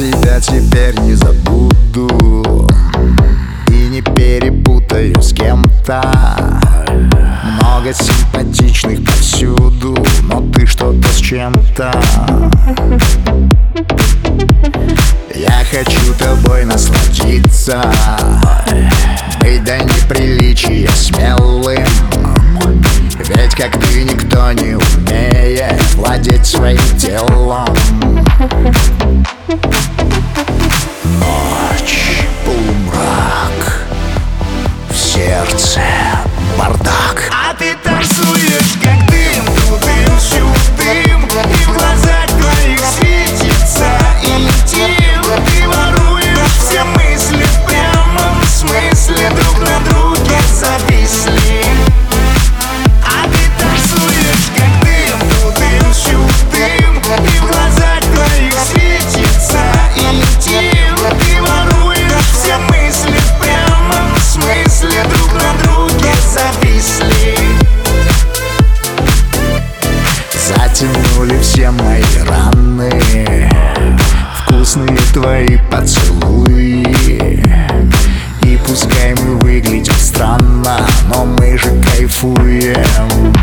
Я теперь не забуду. И не перепутаю с кем-то. Много симпатичных повсюду Но ты что-то с чем-то. Я хочу тобой насладиться Быть до неприличия смелым. Ведь как ты никто не умеет Владеть своим телом Ночь, полумрак. В сердце бардак Затянули все мои раны. Вкусные твои поцелуи. И пускай мы выглядим странно Но мы же кайфуем